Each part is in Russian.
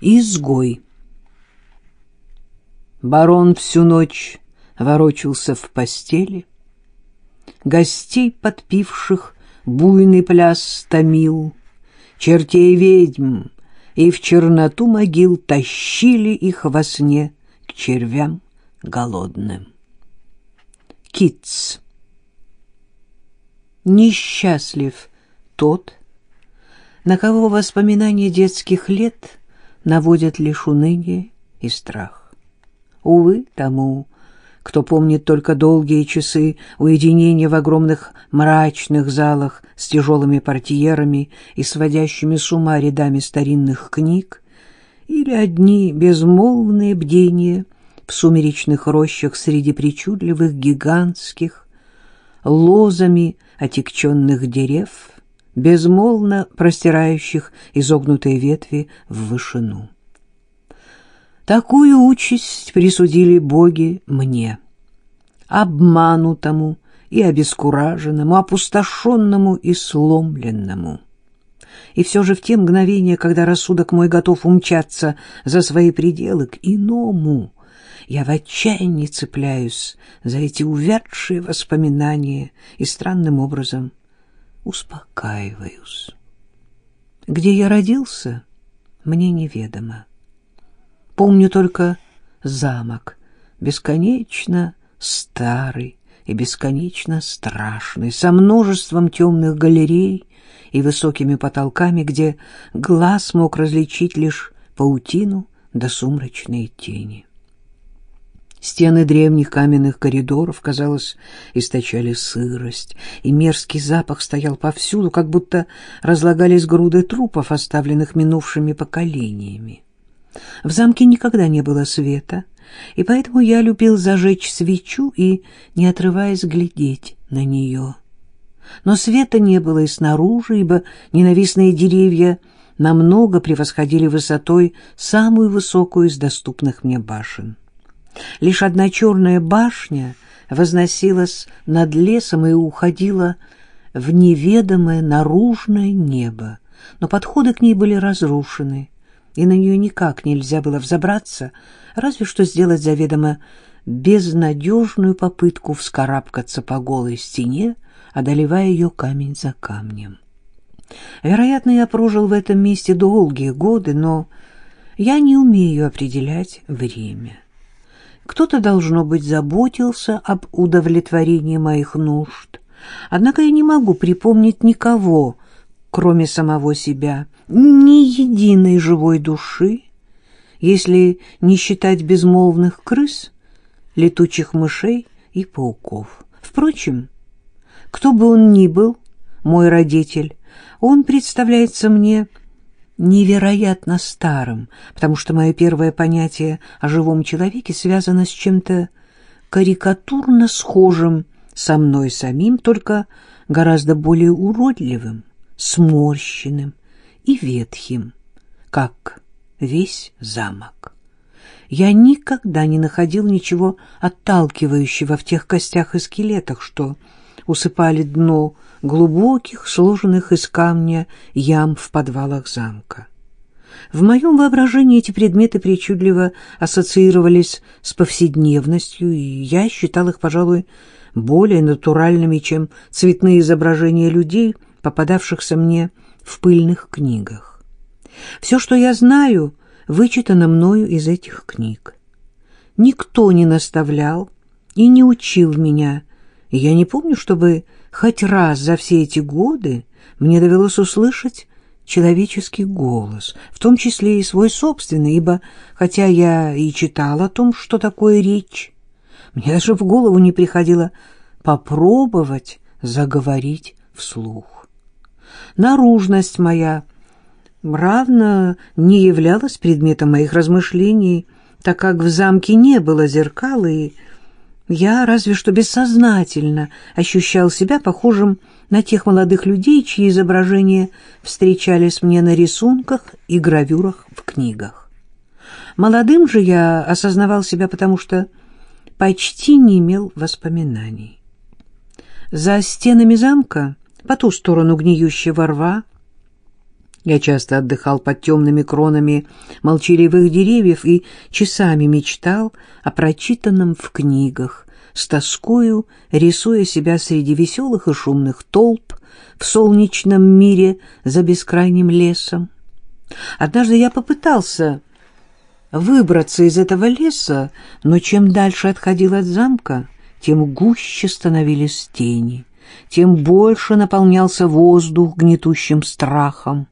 Изгой. Барон всю ночь ворочался в постели, Гостей, подпивших, буйный пляс томил, Чертей ведьм и в черноту могил Тащили их во сне к червям голодным. Китс. Несчастлив тот, на кого воспоминания детских лет наводят лишь уныние и страх. Увы, тому, кто помнит только долгие часы уединения в огромных мрачных залах с тяжелыми портьерами и сводящими с ума рядами старинных книг, или одни безмолвные бдения в сумеречных рощах среди причудливых гигантских, лозами отекченных дерев, безмолвно простирающих изогнутые ветви в вышину. Такую участь присудили боги мне, обманутому и обескураженному, опустошенному и сломленному. И все же в те мгновения, когда рассудок мой готов умчаться за свои пределы к иному, я в отчаянии цепляюсь за эти увядшие воспоминания и странным образом успокаиваюсь. Где я родился, мне неведомо. Помню только замок, бесконечно старый и бесконечно страшный, со множеством темных галерей и высокими потолками, где глаз мог различить лишь паутину да сумрачные тени. Стены древних каменных коридоров, казалось, источали сырость, и мерзкий запах стоял повсюду, как будто разлагались груды трупов, оставленных минувшими поколениями. В замке никогда не было света, и поэтому я любил зажечь свечу и, не отрываясь, глядеть на нее. Но света не было и снаружи, ибо ненавистные деревья намного превосходили высотой самую высокую из доступных мне башен. Лишь одна черная башня возносилась над лесом и уходила в неведомое наружное небо, но подходы к ней были разрушены, и на нее никак нельзя было взобраться, разве что сделать заведомо безнадежную попытку вскарабкаться по голой стене, одолевая ее камень за камнем. Вероятно, я прожил в этом месте долгие годы, но я не умею определять время. Кто-то, должно быть, заботился об удовлетворении моих нужд. Однако я не могу припомнить никого, кроме самого себя, ни единой живой души, если не считать безмолвных крыс, летучих мышей и пауков. Впрочем, кто бы он ни был, мой родитель, он представляется мне невероятно старым, потому что мое первое понятие о живом человеке связано с чем-то карикатурно схожим со мной самим, только гораздо более уродливым, сморщенным и ветхим, как весь замок. Я никогда не находил ничего отталкивающего в тех костях и скелетах, что усыпали дно глубоких, сложенных из камня ям в подвалах замка. В моем воображении эти предметы причудливо ассоциировались с повседневностью, и я считал их, пожалуй, более натуральными, чем цветные изображения людей, попадавшихся мне в пыльных книгах. Все, что я знаю, вычитано мною из этих книг. Никто не наставлял и не учил меня, я не помню, чтобы хоть раз за все эти годы мне довелось услышать человеческий голос, в том числе и свой собственный, ибо, хотя я и читала о том, что такое речь, мне даже в голову не приходило попробовать заговорить вслух. Наружность моя равно не являлась предметом моих размышлений, так как в замке не было зеркал и я разве что бессознательно ощущал себя похожим на тех молодых людей, чьи изображения встречались мне на рисунках и гравюрах в книгах. Молодым же я осознавал себя, потому что почти не имел воспоминаний. За стенами замка, по ту сторону гниющего рва, Я часто отдыхал под темными кронами молчаливых деревьев и часами мечтал о прочитанном в книгах, с тоскою рисуя себя среди веселых и шумных толп в солнечном мире за бескрайним лесом. Однажды я попытался выбраться из этого леса, но чем дальше отходил от замка, тем гуще становились тени, тем больше наполнялся воздух гнетущим страхом.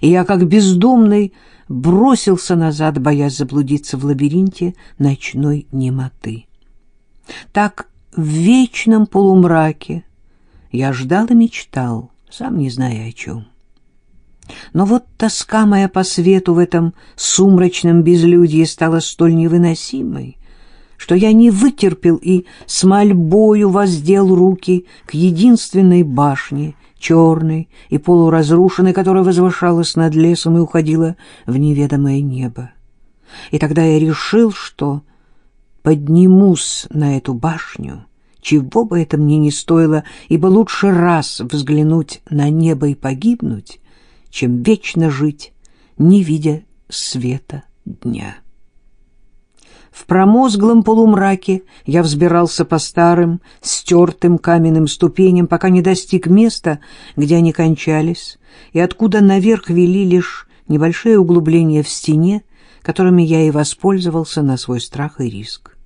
И я, как бездомный, бросился назад, боясь заблудиться в лабиринте ночной немоты. Так в вечном полумраке я ждал и мечтал, сам не зная о чем. Но вот тоска моя по свету в этом сумрачном безлюдье стала столь невыносимой, что я не вытерпел и с мольбою воздел руки к единственной башне, черной и полуразрушенной, которая возвышалась над лесом и уходила в неведомое небо. И тогда я решил, что поднимусь на эту башню, чего бы это мне не стоило, ибо лучше раз взглянуть на небо и погибнуть, чем вечно жить, не видя света дня. В промозглом полумраке я взбирался по старым, стертым каменным ступеням, пока не достиг места, где они кончались, и откуда наверх вели лишь небольшие углубления в стене, которыми я и воспользовался на свой страх и риск.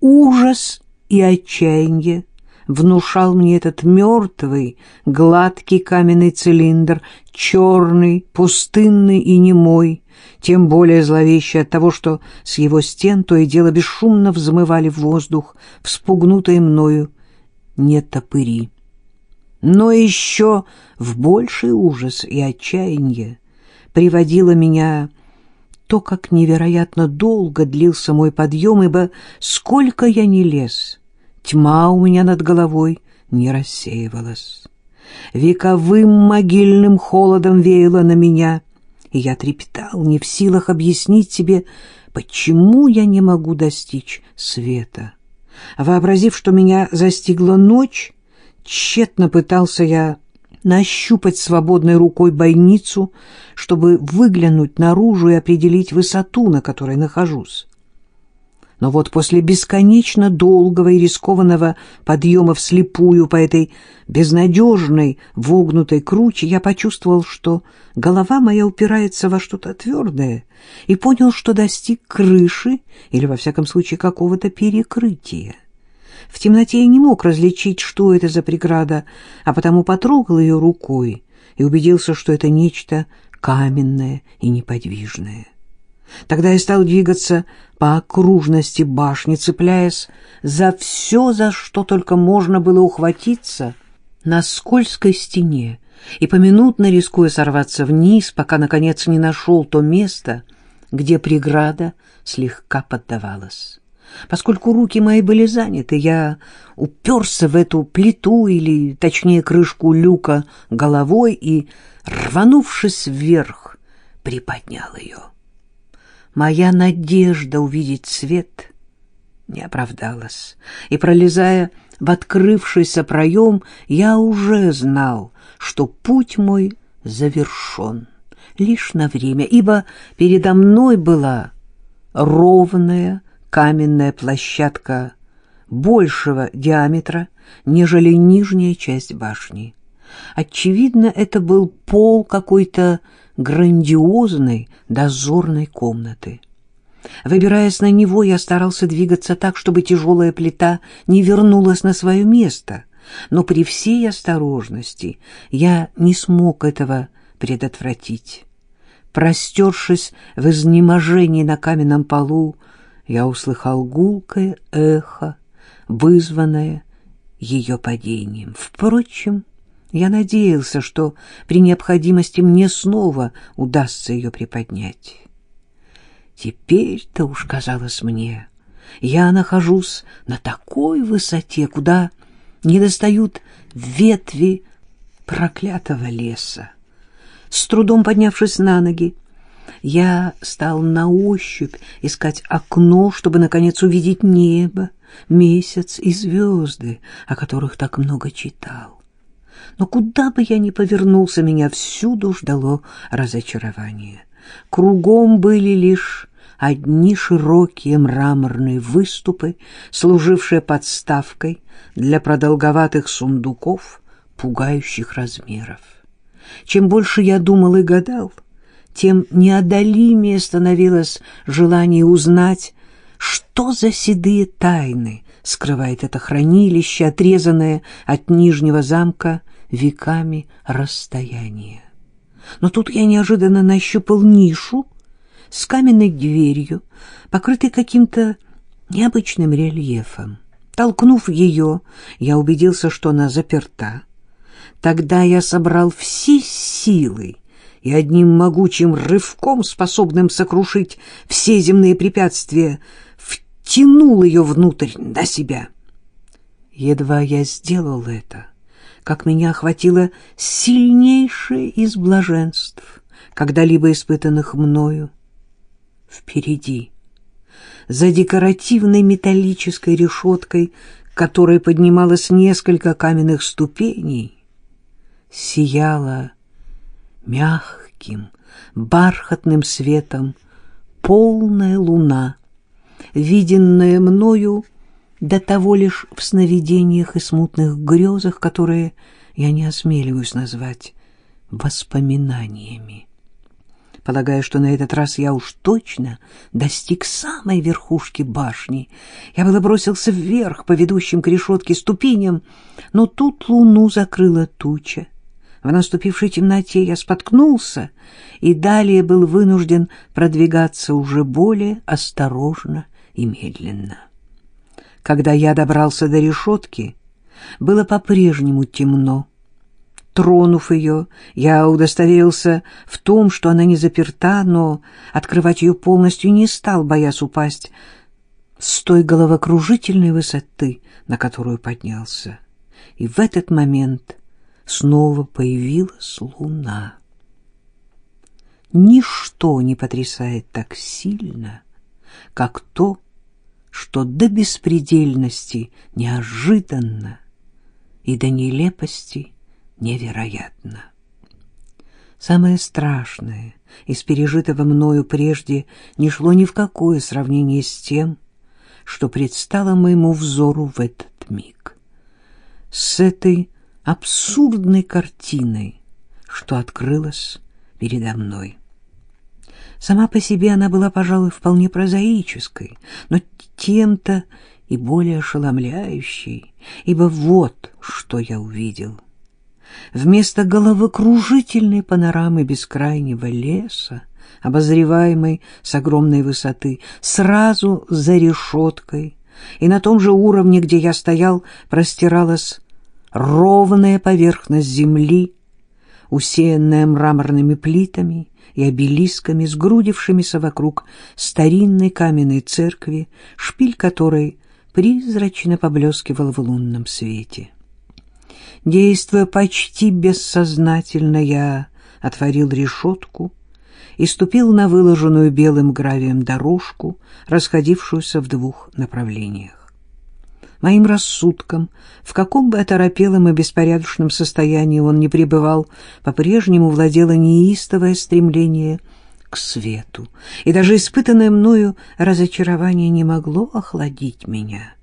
Ужас и отчаяние внушал мне этот мертвый, гладкий каменный цилиндр, черный, пустынный и немой, тем более зловещий от того, что с его стен то и дело бесшумно взмывали в воздух, вспугнутые мною не топыри. Но еще в больший ужас и отчаяние приводило меня то, как невероятно долго длился мой подъем, ибо сколько я не лез — Тьма у меня над головой не рассеивалась. Вековым могильным холодом веяло на меня, и я трепетал, не в силах объяснить себе, почему я не могу достичь света. Вообразив, что меня застигла ночь, тщетно пытался я нащупать свободной рукой бойницу, чтобы выглянуть наружу и определить высоту, на которой нахожусь. Но вот после бесконечно долгого и рискованного подъема вслепую по этой безнадежной вогнутой круче я почувствовал, что голова моя упирается во что-то твердое, и понял, что достиг крыши или, во всяком случае, какого-то перекрытия. В темноте я не мог различить, что это за преграда, а потому потрогал ее рукой и убедился, что это нечто каменное и неподвижное. Тогда я стал двигаться по окружности башни, цепляясь за все, за что только можно было ухватиться на скользкой стене, и поминутно рискуя сорваться вниз, пока, наконец, не нашел то место, где преграда слегка поддавалась. Поскольку руки мои были заняты, я уперся в эту плиту, или, точнее, крышку люка головой и, рванувшись вверх, приподнял ее. Моя надежда увидеть свет не оправдалась, и, пролезая в открывшийся проем, я уже знал, что путь мой завершен лишь на время, ибо передо мной была ровная каменная площадка большего диаметра, нежели нижняя часть башни. Очевидно, это был пол какой-то грандиозной дозорной комнаты. Выбираясь на него, я старался двигаться так, чтобы тяжелая плита не вернулась на свое место, но при всей осторожности я не смог этого предотвратить. Простершись в изнеможении на каменном полу, я услыхал гулкое эхо, вызванное ее падением. Впрочем, я надеялся, что при необходимости мне снова удастся ее приподнять. Теперь-то уж казалось мне, я нахожусь на такой высоте, куда не достают ветви проклятого леса. С трудом поднявшись на ноги, я стал на ощупь искать окно, чтобы, наконец, увидеть небо, месяц и звезды, о которых так много читал. Но куда бы я ни повернулся, меня всюду ждало разочарование. Кругом были лишь одни широкие мраморные выступы, служившие подставкой для продолговатых сундуков пугающих размеров. Чем больше я думал и гадал, тем неодолимее становилось желание узнать, что за седые тайны скрывает это хранилище, отрезанное от Нижнего замка веками расстояния. Но тут я неожиданно нащупал нишу с каменной дверью, покрытой каким-то необычным рельефом. Толкнув ее, я убедился, что она заперта. Тогда я собрал все силы и одним могучим рывком, способным сокрушить все земные препятствия, втянул ее внутрь на себя. Едва я сделал это, как меня охватило сильнейшее из блаженств, когда-либо испытанных мною. Впереди, за декоративной металлической решеткой, которой поднималось несколько каменных ступеней, сияла мягким, бархатным светом полная луна, виденная мною до того лишь в сновидениях и смутных грезах, которые я не осмеливаюсь назвать воспоминаниями. Полагаю, что на этот раз я уж точно достиг самой верхушки башни. Я было бросился вверх по ведущим к решетке ступеням, но тут луну закрыла туча. В наступившей темноте я споткнулся и далее был вынужден продвигаться уже более осторожно и медленно. Когда я добрался до решетки, было по-прежнему темно. Тронув ее, я удостоверился в том, что она не заперта, но открывать ее полностью не стал, боясь упасть с той головокружительной высоты, на которую поднялся. И в этот момент снова появилась луна. Ничто не потрясает так сильно, как то, что до беспредельности неожиданно и до нелепости невероятно. Самое страшное из пережитого мною прежде не шло ни в какое сравнение с тем, что предстало моему взору в этот миг. С этой абсурдной картиной, что открылась передо мной. Сама по себе она была, пожалуй, вполне прозаической, но тем-то и более ошеломляющей, ибо вот что я увидел. Вместо головокружительной панорамы бескрайнего леса, обозреваемой с огромной высоты, сразу за решеткой, и на том же уровне, где я стоял, простиралась ровная поверхность земли, усеянная мраморными плитами и обелисками, сгрудившимися вокруг старинной каменной церкви, шпиль которой призрачно поблескивал в лунном свете. Действуя почти бессознательно, я отворил решетку и ступил на выложенную белым гравием дорожку, расходившуюся в двух направлениях моим рассудком, в каком бы оторопелом и беспорядочном состоянии он не пребывал, по-прежнему владело неистовое стремление к свету, и даже испытанное мною разочарование не могло охладить меня.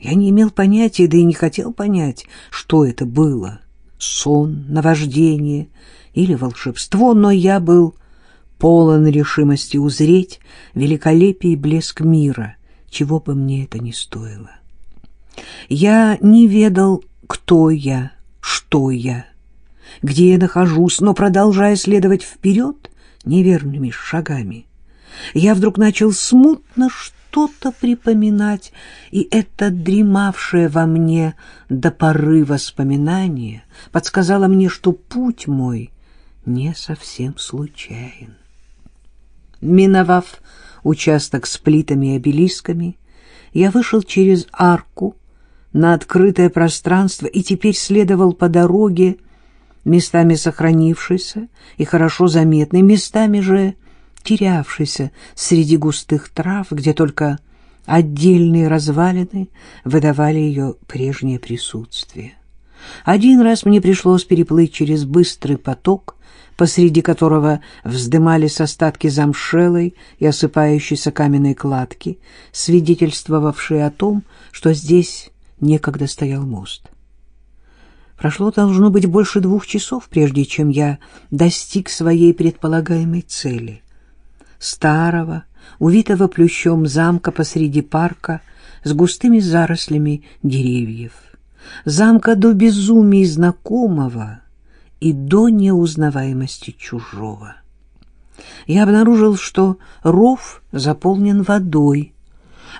Я не имел понятия, да и не хотел понять, что это было — сон, наваждение или волшебство, но я был полон решимости узреть великолепие и блеск мира, чего бы мне это ни стоило. Я не ведал, кто я, что я, где я нахожусь, но, продолжая следовать вперед неверными шагами, я вдруг начал смутно что-то припоминать, и это дремавшее во мне до поры воспоминание подсказало мне, что путь мой не совсем случайен. Миновав участок с плитами и обелисками, я вышел через арку, на открытое пространство и теперь следовал по дороге, местами сохранившейся и хорошо заметной, местами же терявшейся среди густых трав, где только отдельные развалины выдавали ее прежнее присутствие. Один раз мне пришлось переплыть через быстрый поток, посреди которого вздымались остатки замшелой и осыпающейся каменной кладки, свидетельствовавшие о том, что здесь некогда стоял мост. Прошло, должно быть, больше двух часов, прежде чем я достиг своей предполагаемой цели. Старого, увитого плющом замка посреди парка с густыми зарослями деревьев. Замка до безумия знакомого и до неузнаваемости чужого. Я обнаружил, что ров заполнен водой,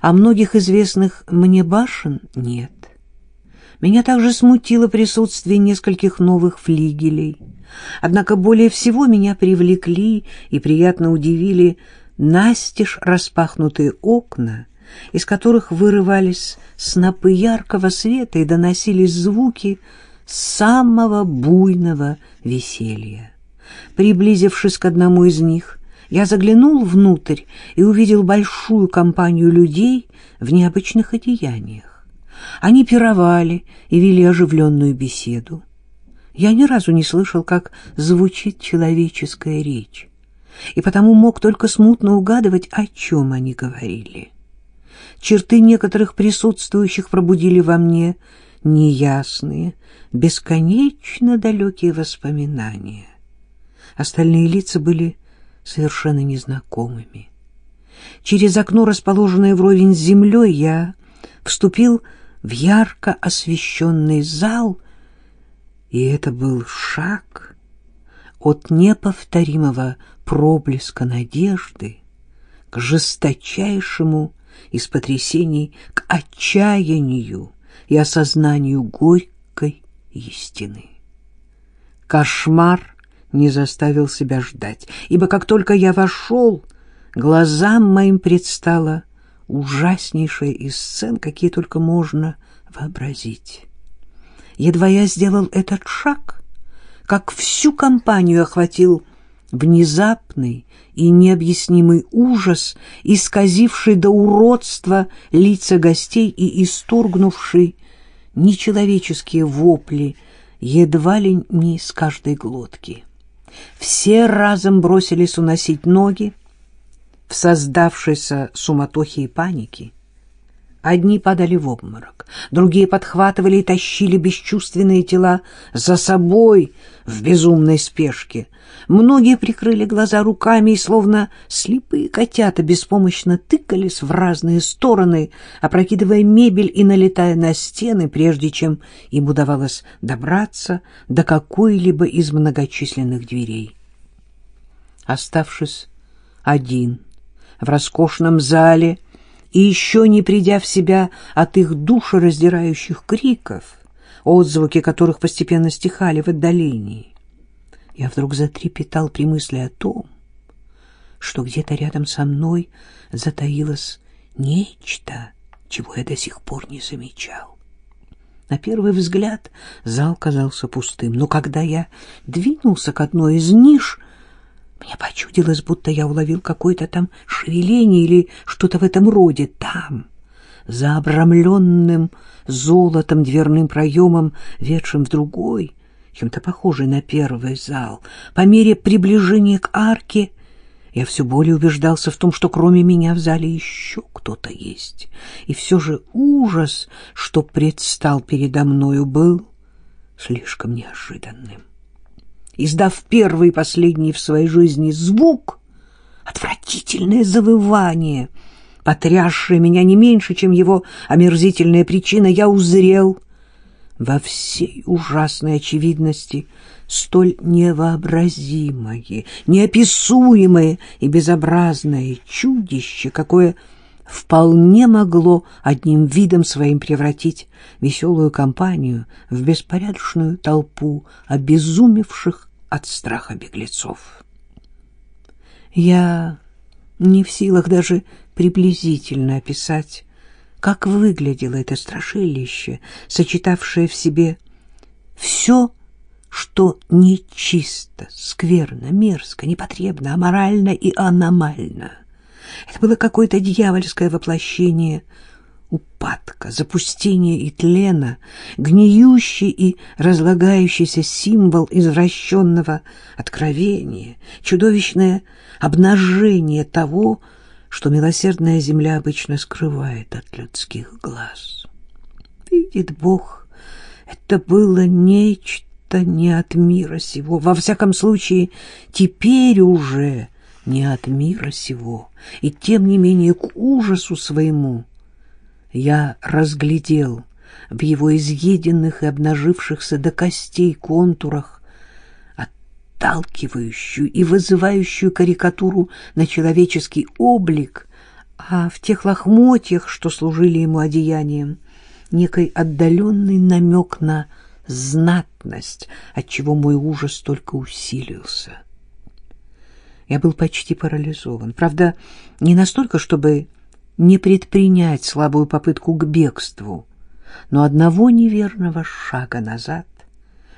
а многих известных мне башен нет. Меня также смутило присутствие нескольких новых флигелей. Однако более всего меня привлекли и приятно удивили настежь распахнутые окна, из которых вырывались снопы яркого света и доносились звуки самого буйного веселья. Приблизившись к одному из них, я заглянул внутрь и увидел большую компанию людей в необычных одеяниях. Они пировали и вели оживленную беседу. Я ни разу не слышал, как звучит человеческая речь, и потому мог только смутно угадывать, о чем они говорили. Черты некоторых присутствующих пробудили во мне неясные, бесконечно далекие воспоминания. Остальные лица были совершенно незнакомыми. Через окно, расположенное вровень с землей, я вступил в ярко освещенный зал, и это был шаг от неповторимого проблеска надежды к жесточайшему из потрясений к отчаянию и осознанию горькой истины. Кошмар не заставил себя ждать, ибо как только я вошел, глазам моим предстала ужаснейшая из сцен, какие только можно вообразить. Едва я сделал этот шаг, как всю компанию охватил внезапный и необъяснимый ужас, исказивший до уродства лица гостей и исторгнувший нечеловеческие вопли едва ли не с каждой глотки. Все разом бросились уносить ноги в создавшейся суматохе и панике. Одни падали в обморок, другие подхватывали и тащили бесчувственные тела за собой в безумной спешке. Многие прикрыли глаза руками и, словно слепые котята, беспомощно тыкались в разные стороны, опрокидывая мебель и налетая на стены, прежде чем им удавалось добраться до какой-либо из многочисленных дверей. Оставшись один в роскошном зале, и еще не придя в себя от их душераздирающих криков, отзвуки которых постепенно стихали в отдалении, я вдруг затрепетал при мысли о том, что где-то рядом со мной затаилось нечто, чего я до сих пор не замечал. На первый взгляд зал казался пустым, но когда я двинулся к одной из ниш — мне почудилось, будто я уловил какое-то там шевеление или что-то в этом роде. Там, за обрамленным золотом дверным проемом, ведшим в другой, чем-то похожий на первый зал, по мере приближения к арке, я все более убеждался в том, что кроме меня в зале еще кто-то есть. И все же ужас, что предстал передо мною, был слишком неожиданным издав первый и последний в своей жизни звук, отвратительное завывание, потрясшее меня не меньше, чем его омерзительная причина, я узрел во всей ужасной очевидности столь невообразимое, неописуемое и безобразное чудище, какое вполне могло одним видом своим превратить веселую компанию в беспорядочную толпу обезумевших от страха беглецов. Я не в силах даже приблизительно описать, как выглядело это страшилище, сочетавшее в себе все, что нечисто, скверно, мерзко, непотребно, аморально и аномально. Это было какое-то дьявольское воплощение упадка, запустения и тлена, гниющий и разлагающийся символ извращенного откровения, чудовищное обнажение того, что милосердная земля обычно скрывает от людских глаз. Видит Бог, это было нечто не от мира сего, во всяком случае, теперь уже не от мира сего, и тем не менее к ужасу своему я разглядел в его изъеденных и обнажившихся до костей контурах отталкивающую и вызывающую карикатуру на человеческий облик, а в тех лохмотьях, что служили ему одеянием, некий отдаленный намек на знатность, отчего мой ужас только усилился. Я был почти парализован. Правда, не настолько, чтобы не предпринять слабую попытку к бегству, но одного неверного шага назад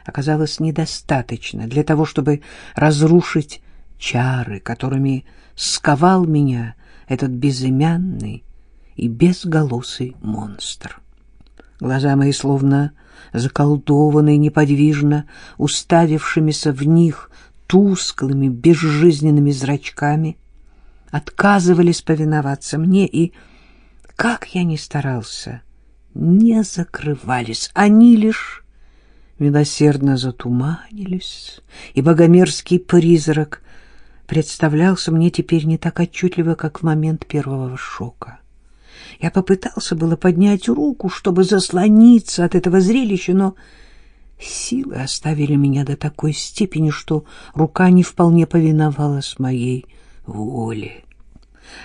оказалось недостаточно для того, чтобы разрушить чары, которыми сковал меня этот безымянный и безголосый монстр. Глаза мои словно заколдованные неподвижно, уставившимися в них тусклыми, безжизненными зрачками, отказывались повиноваться мне, и, как я ни старался, не закрывались, они лишь милосердно затуманились, и богомерзкий призрак представлялся мне теперь не так отчетливо, как в момент первого шока. Я попытался было поднять руку, чтобы заслониться от этого зрелища, но силы оставили меня до такой степени, что рука не вполне повиновалась моей воле.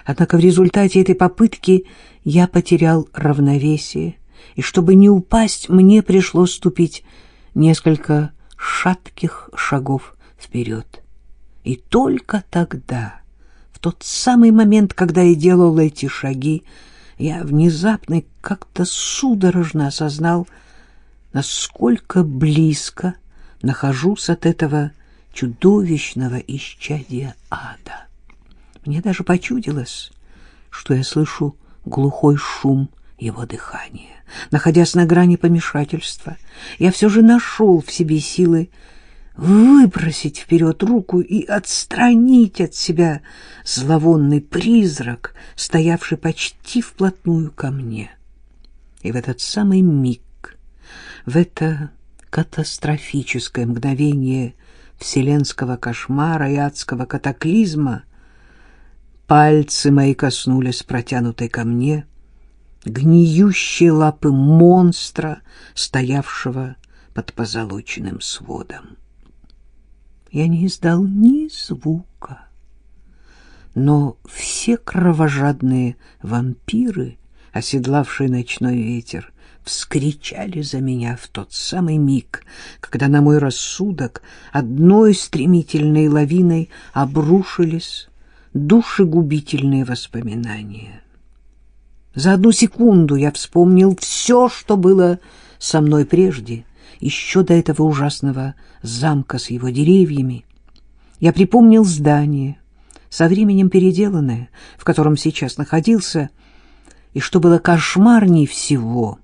Однако в результате этой попытки я потерял равновесие, и чтобы не упасть, мне пришлось ступить несколько шатких шагов вперед. И только тогда, в тот самый момент, когда я делал эти шаги, я внезапно как-то судорожно осознал, насколько близко нахожусь от этого чудовищного исчадия ада. Мне даже почудилось, что я слышу глухой шум его дыхания. Находясь на грани помешательства, я все же нашел в себе силы выбросить вперед руку и отстранить от себя зловонный призрак, стоявший почти вплотную ко мне. И в этот самый миг, в это катастрофическое мгновение вселенского кошмара и адского катаклизма пальцы мои коснулись протянутой ко мне гниющие лапы монстра, стоявшего под позолоченным сводом я не издал ни звука. Но все кровожадные вампиры, оседлавшие ночной ветер, вскричали за меня в тот самый миг, когда на мой рассудок одной стремительной лавиной обрушились душегубительные воспоминания. За одну секунду я вспомнил все, что было со мной прежде, еще до этого ужасного замка с его деревьями. Я припомнил здание, со временем переделанное, в котором сейчас находился, и что было кошмарней всего.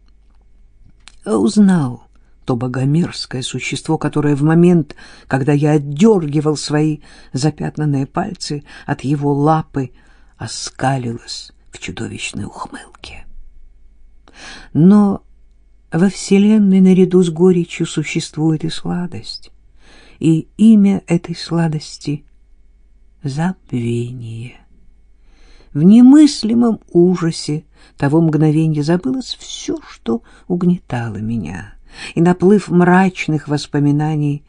Узнал то богомерзкое существо, которое в момент, когда я отдергивал свои запятнанные пальцы от его лапы, оскалилось в чудовищной ухмылке. Но во Вселенной наряду с горечью существует и сладость, и имя этой сладости — забвение. В немыслимом ужасе того мгновения забылось все, что угнетало меня, и наплыв мрачных воспоминаний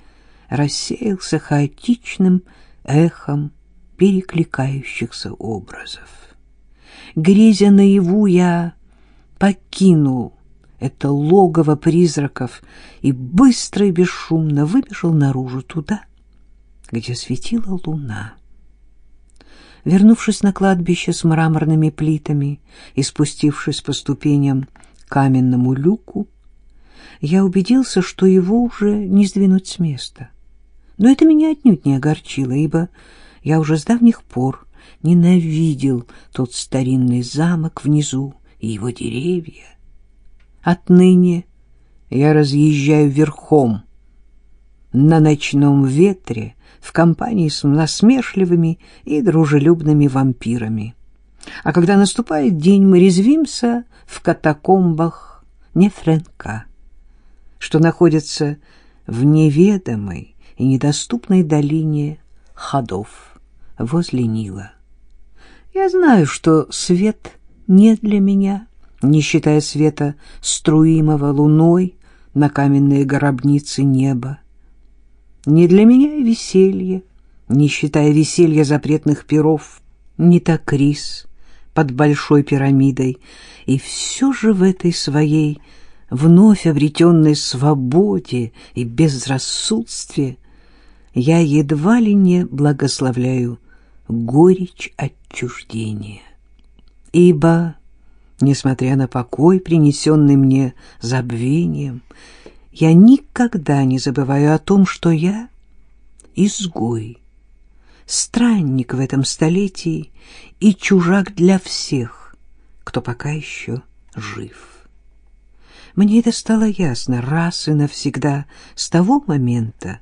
рассеялся хаотичным эхом перекликающихся образов. Грезя наяву, я покинул это логово призраков, и быстро и бесшумно выбежал наружу туда, где светила луна. Вернувшись на кладбище с мраморными плитами и спустившись по ступеням к каменному люку, я убедился, что его уже не сдвинуть с места. Но это меня отнюдь не огорчило, ибо я уже с давних пор ненавидел тот старинный замок внизу и его деревья. Отныне я разъезжаю верхом на ночном ветре в компании с насмешливыми и дружелюбными вампирами. А когда наступает день, мы резвимся в катакомбах Нефренка, что находится в неведомой и недоступной долине ходов возле Нила. Я знаю, что свет не для меня, не считая света струимого луной на каменные гробницы неба. Не для меня веселье, не считая веселья запретных перов, не так рис под большой пирамидой, и все же в этой своей вновь обретенной свободе и безрассудстве я едва ли не благословляю горечь отчуждения. Ибо, несмотря на покой, принесенный мне забвением, я никогда не забываю о том, что я изгой, странник в этом столетии и чужак для всех, кто пока еще жив. Мне это стало ясно раз и навсегда с того момента,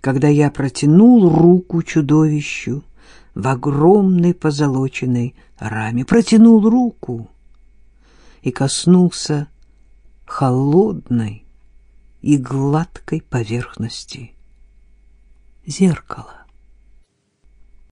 когда я протянул руку чудовищу в огромной позолоченной раме, протянул руку и коснулся холодной и гладкой поверхности зеркала.